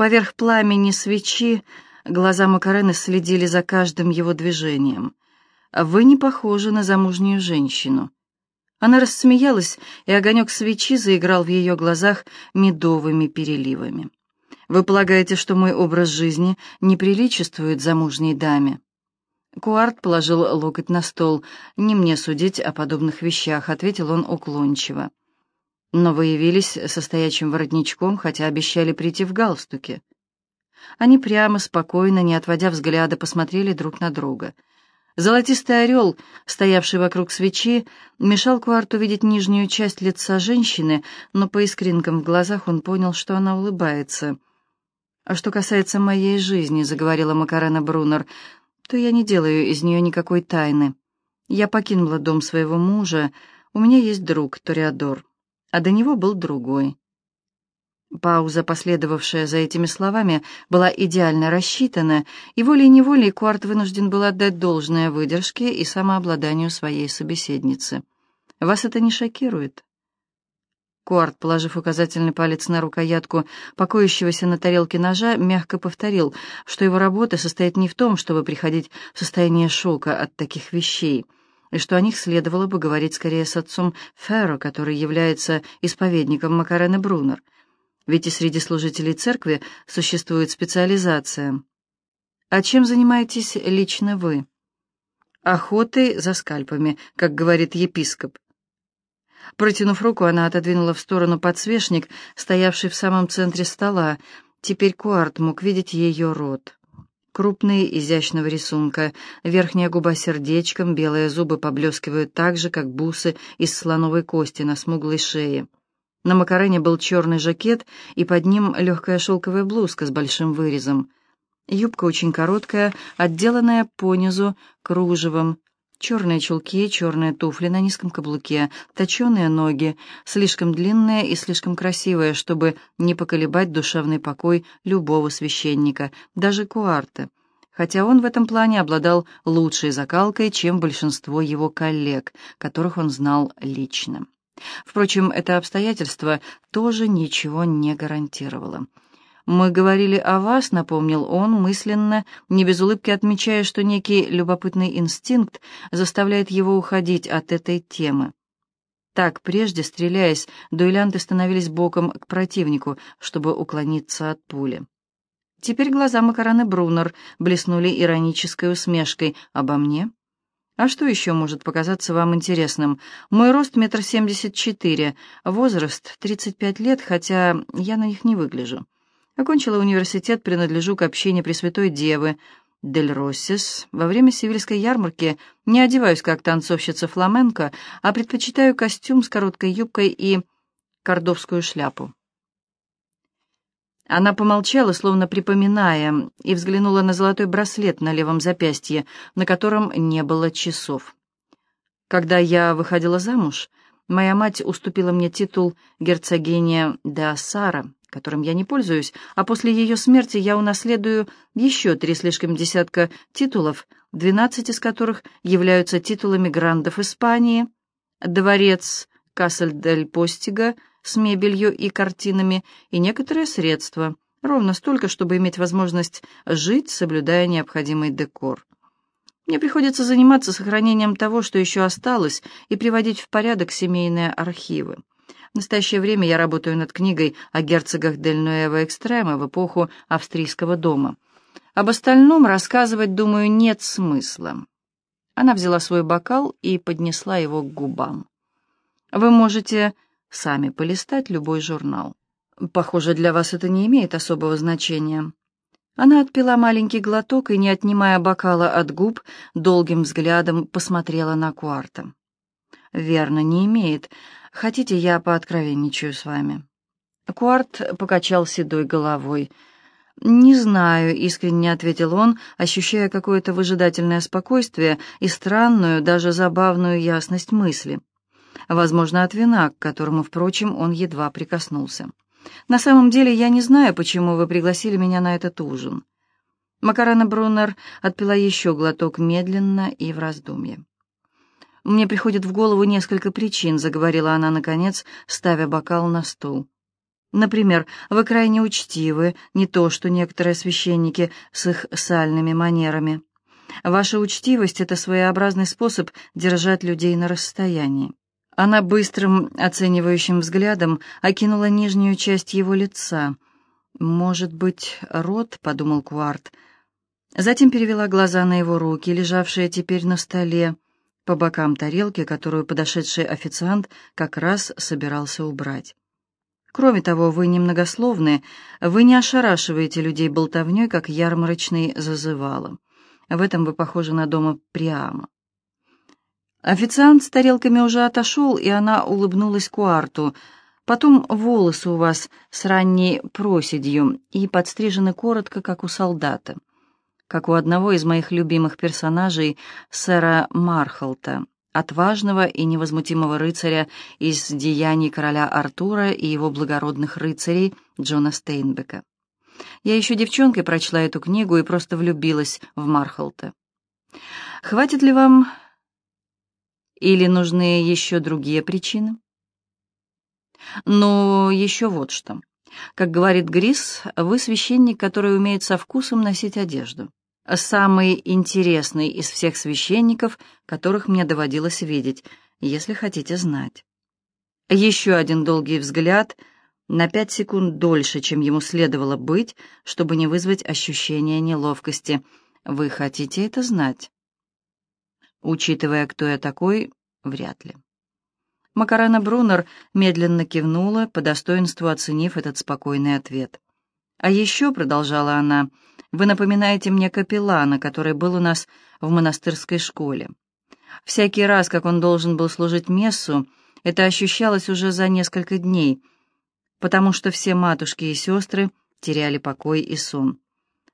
Поверх пламени свечи глаза Макарены следили за каждым его движением. «Вы не похожи на замужнюю женщину». Она рассмеялась, и огонек свечи заиграл в ее глазах медовыми переливами. «Вы полагаете, что мой образ жизни не приличествует замужней даме?» Куарт положил локоть на стол. «Не мне судить о подобных вещах», — ответил он уклончиво. «Но вы явились со стоячим воротничком, хотя обещали прийти в галстуке». Они прямо, спокойно, не отводя взгляда, посмотрели друг на друга — Золотистый орел, стоявший вокруг свечи, мешал Куарту видеть нижнюю часть лица женщины, но по искринкам в глазах он понял, что она улыбается. «А что касается моей жизни», — заговорила Макарена Брунер, — «то я не делаю из нее никакой тайны. Я покинула дом своего мужа, у меня есть друг, Ториадор, а до него был другой. Пауза, последовавшая за этими словами, была идеально рассчитана, и волей-неволей Куарт вынужден был отдать должное выдержке и самообладанию своей собеседницы. «Вас это не шокирует?» Куарт, положив указательный палец на рукоятку покоящегося на тарелке ножа, мягко повторил, что его работа состоит не в том, чтобы приходить в состояние шока от таких вещей, и что о них следовало бы говорить скорее с отцом Ферро, который является исповедником Макарены Брунер — ведь и среди служителей церкви существует специализация. А чем занимаетесь лично вы? Охотой за скальпами, как говорит епископ. Протянув руку, она отодвинула в сторону подсвечник, стоявший в самом центре стола. Теперь Куарт мог видеть ее рот. Крупный, изящного рисунка, верхняя губа сердечком, белые зубы поблескивают так же, как бусы из слоновой кости на смуглой шее. На Макарене был черный жакет, и под ним легкая шелковая блузка с большим вырезом. Юбка очень короткая, отделанная понизу кружевом. Черные чулки, черные туфли на низком каблуке, точеные ноги, слишком длинные и слишком красивые, чтобы не поколебать душевный покой любого священника, даже Куарта, хотя он в этом плане обладал лучшей закалкой, чем большинство его коллег, которых он знал лично. Впрочем, это обстоятельство тоже ничего не гарантировало. «Мы говорили о вас», — напомнил он мысленно, не без улыбки отмечая, что некий любопытный инстинкт заставляет его уходить от этой темы. Так, прежде, стреляясь, дуэлянты становились боком к противнику, чтобы уклониться от пули. Теперь глаза Макараны Брунер блеснули иронической усмешкой. «Обо мне?» А что еще может показаться вам интересным? Мой рост метр семьдесят четыре, возраст тридцать пять лет, хотя я на них не выгляжу. Окончила университет, принадлежу к общине Пресвятой Девы, Дель Россис. Во время сивильской ярмарки не одеваюсь как танцовщица фламенко, а предпочитаю костюм с короткой юбкой и кордовскую шляпу. Она помолчала, словно припоминая, и взглянула на золотой браслет на левом запястье, на котором не было часов. Когда я выходила замуж, моя мать уступила мне титул герцогиня де Ассара, которым я не пользуюсь, а после ее смерти я унаследую еще три слишком десятка титулов, двенадцать из которых являются титулами грандов Испании, дворец Кассель-дель-Постига — с мебелью и картинами, и некоторые средства, ровно столько, чтобы иметь возможность жить, соблюдая необходимый декор. Мне приходится заниматься сохранением того, что еще осталось, и приводить в порядок семейные архивы. В настоящее время я работаю над книгой о герцогах Дель Нуэва Экстрема в эпоху австрийского дома. Об остальном рассказывать, думаю, нет смысла. Она взяла свой бокал и поднесла его к губам. Вы можете сами полистать любой журнал. Похоже, для вас это не имеет особого значения. Она отпила маленький глоток и, не отнимая бокала от губ, долгим взглядом посмотрела на Куарта. «Верно, не имеет. Хотите, я пооткровенничаю с вами?» Куарт покачал седой головой. «Не знаю», — искренне ответил он, ощущая какое-то выжидательное спокойствие и странную, даже забавную ясность мысли возможно, от вина, к которому, впрочем, он едва прикоснулся. «На самом деле я не знаю, почему вы пригласили меня на этот ужин». Макарена Бруннер отпила еще глоток медленно и в раздумье. «Мне приходит в голову несколько причин», — заговорила она, наконец, ставя бокал на стол. Например, вы крайне учтивы, не то что некоторые священники с их сальными манерами. Ваша учтивость — это своеобразный способ держать людей на расстоянии. Она быстрым оценивающим взглядом окинула нижнюю часть его лица. «Может быть, рот?» — подумал Куарт. Затем перевела глаза на его руки, лежавшие теперь на столе, по бокам тарелки, которую подошедший официант как раз собирался убрать. Кроме того, вы немногословны, вы не ошарашиваете людей болтовней, как ярмарочный зазывало. В этом вы похожи на дома Приама. Официант с тарелками уже отошел, и она улыбнулась Куарту. Потом волосы у вас с ранней проседью и подстрижены коротко, как у солдата, как у одного из моих любимых персонажей, сэра Мархолта, отважного и невозмутимого рыцаря из деяний короля Артура и его благородных рыцарей Джона Стейнбека. Я еще девчонкой прочла эту книгу и просто влюбилась в Мархолта. Хватит ли вам или нужны еще другие причины? Но еще вот что. Как говорит Грис, вы священник, который умеет со вкусом носить одежду. Самый интересный из всех священников, которых мне доводилось видеть, если хотите знать. Еще один долгий взгляд, на пять секунд дольше, чем ему следовало быть, чтобы не вызвать ощущения неловкости. Вы хотите это знать? Учитывая, кто я такой, вряд ли. Макарена Брунер медленно кивнула, по достоинству оценив этот спокойный ответ. «А еще», — продолжала она, — «вы напоминаете мне капеллана, который был у нас в монастырской школе. Всякий раз, как он должен был служить мессу, это ощущалось уже за несколько дней, потому что все матушки и сестры теряли покой и сон.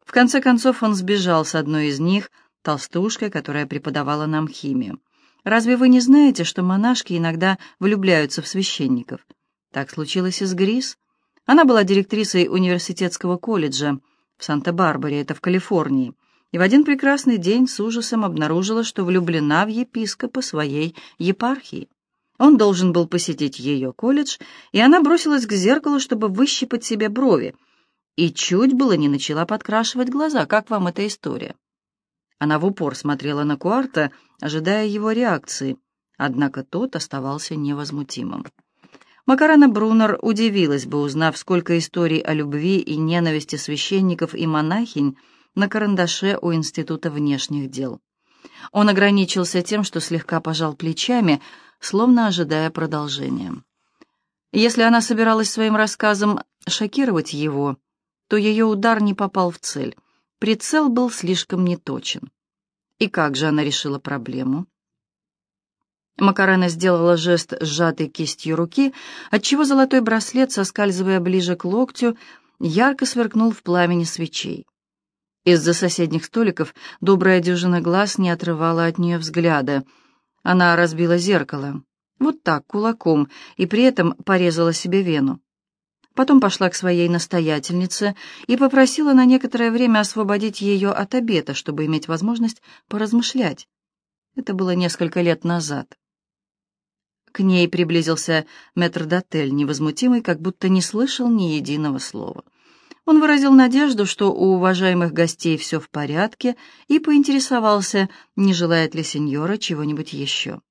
В конце концов он сбежал с одной из них, толстушкой, которая преподавала нам химию. Разве вы не знаете, что монашки иногда влюбляются в священников? Так случилось и с Грис. Она была директрисой университетского колледжа в Санта-Барбаре, это в Калифорнии, и в один прекрасный день с ужасом обнаружила, что влюблена в епископа своей епархии. Он должен был посетить ее колледж, и она бросилась к зеркалу, чтобы выщипать себе брови, и чуть было не начала подкрашивать глаза. Как вам эта история? Она в упор смотрела на Куарта, ожидая его реакции, однако тот оставался невозмутимым. Макарена Брунер удивилась бы, узнав, сколько историй о любви и ненависти священников и монахинь на карандаше у Института внешних дел. Он ограничился тем, что слегка пожал плечами, словно ожидая продолжения. Если она собиралась своим рассказом шокировать его, то ее удар не попал в цель. Прицел был слишком неточен. И как же она решила проблему? Макарена сделала жест сжатой кистью руки, отчего золотой браслет, соскальзывая ближе к локтю, ярко сверкнул в пламени свечей. Из-за соседних столиков добрая дюжина глаз не отрывала от нее взгляда. Она разбила зеркало. Вот так, кулаком, и при этом порезала себе вену. Потом пошла к своей настоятельнице и попросила на некоторое время освободить ее от обета, чтобы иметь возможность поразмышлять. Это было несколько лет назад. К ней приблизился метрдотель, невозмутимый, как будто не слышал ни единого слова. Он выразил надежду, что у уважаемых гостей все в порядке, и поинтересовался, не желает ли сеньора чего-нибудь еще.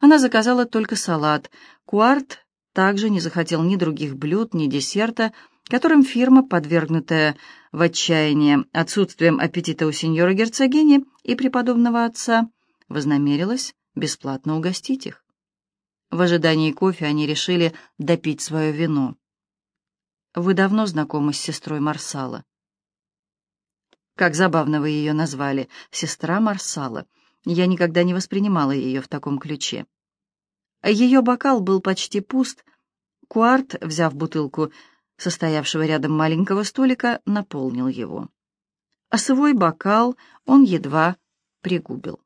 Она заказала только салат. Куарт также не захотел ни других блюд, ни десерта, которым фирма, подвергнутая в отчаяние отсутствием аппетита у сеньора герцогини и преподобного отца, вознамерилась бесплатно угостить их. В ожидании кофе они решили допить свое вино. «Вы давно знакомы с сестрой Марсала?» «Как забавно вы ее назвали, сестра Марсала. Я никогда не воспринимала ее в таком ключе». Ее бокал был почти пуст. Куарт, взяв бутылку состоявшего рядом маленького столика, наполнил его. А свой бокал он едва пригубил.